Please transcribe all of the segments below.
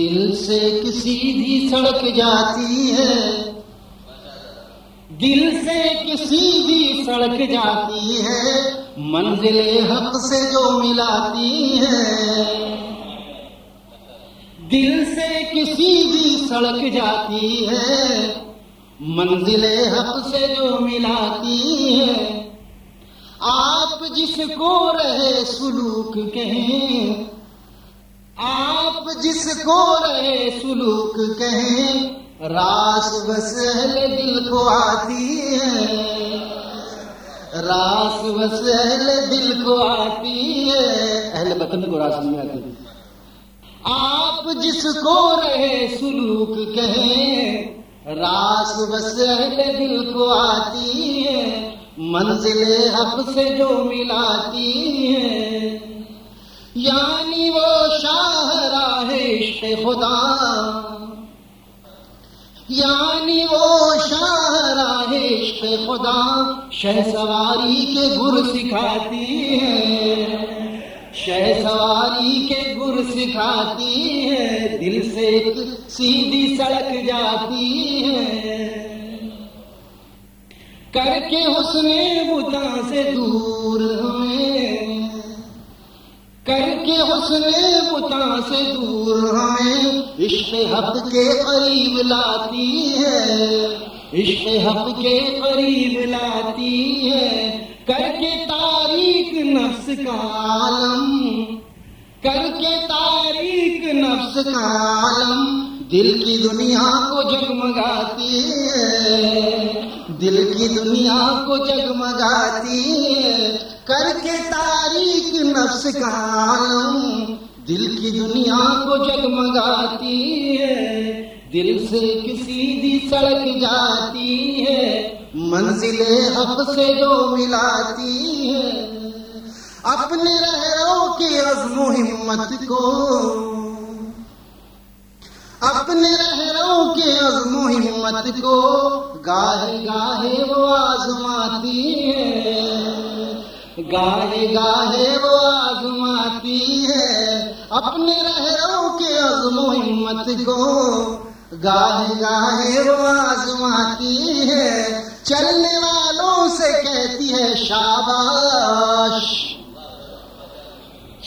دل سے کسی بھی سڑک جاتی ہے۔ دل سے کسی بھی سڑک جاتی ہے۔ منزل حق سے جو ملاتی ہے۔ دل سے کسی بھی سڑک جاتی ہے۔ منزل حق سے جو ملاتی ہے۔ آپ جس کو رہے سلوک کہیں جس کو رہے سلوک کہیں راس بس اہل دل کو آتی ہے۔ راس بس دل کو آتی ہے۔ اہل بطن کو راس نہیں آتی۔ آپ جس کو رہے سلوک کہیں راس بس دل کو آتی ہے۔ منزل حق سے جو ملاتی ہے۔ یعنی وہ شاہراہ عشق خدا۔ یعنی وہ شاہراہ عشق خدا شہ سواری کے گر سکھاتی ہے۔ شہ سواری کے گر سکھاتی ہے۔ دل سے ایک سیدھی سڑک جاتی ہے۔ کر کے حسن بتا سے دور ہمیں کر کے حسن بتا سے دور ہمیں عشق حق کے قریب لاتی ہے۔ عشق حق کے قریب لاتی ہے۔ کر کے تاریخ نفس کا عالم۔ کر کے تاریخ نفس کا عالم۔ دل کی دنیا کو جگمگاتی ہے۔ دل کی دنیا کو جگمگاتی ہے۔ کر کے تاریخ نفس کا عالم، دل کی دنیا کو جگمگاتی ہے، دل سے کسی بھی سڑک جاتی ہے، منزل حق سے جو ملاتی ہے۔ اپنے رہو کے عزم و ہمت کو، اپنے رہروں کے عزم و ہمت کو، گاہے گاہے وہ آزماتی ہے۔ گاہے گاہے وہ آزماتی ہے۔ اپنے رہروں کے عزم و ہمت کو۔ گاہے گاہے وہ آزماتی ہے۔ چلنے والوں سے کہتی ہے شاباش۔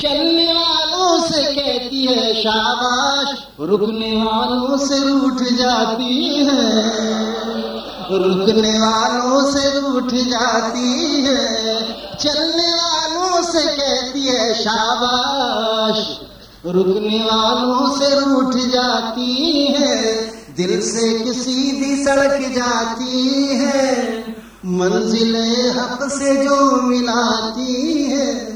چلنے والوں سے کہتی ہے شاباش۔ رکنے والوں سے روٹ جاتی ہے۔ رکنے والوں سے روٹ جاتی ہے۔ چلنے والوں سے کہتی ہے شاباش، رکنے والوں سے روٹ جاتی ہے، دل سے کسی بھی سڑک جاتی ہے، منزل حق سے جو ملاتی ہے۔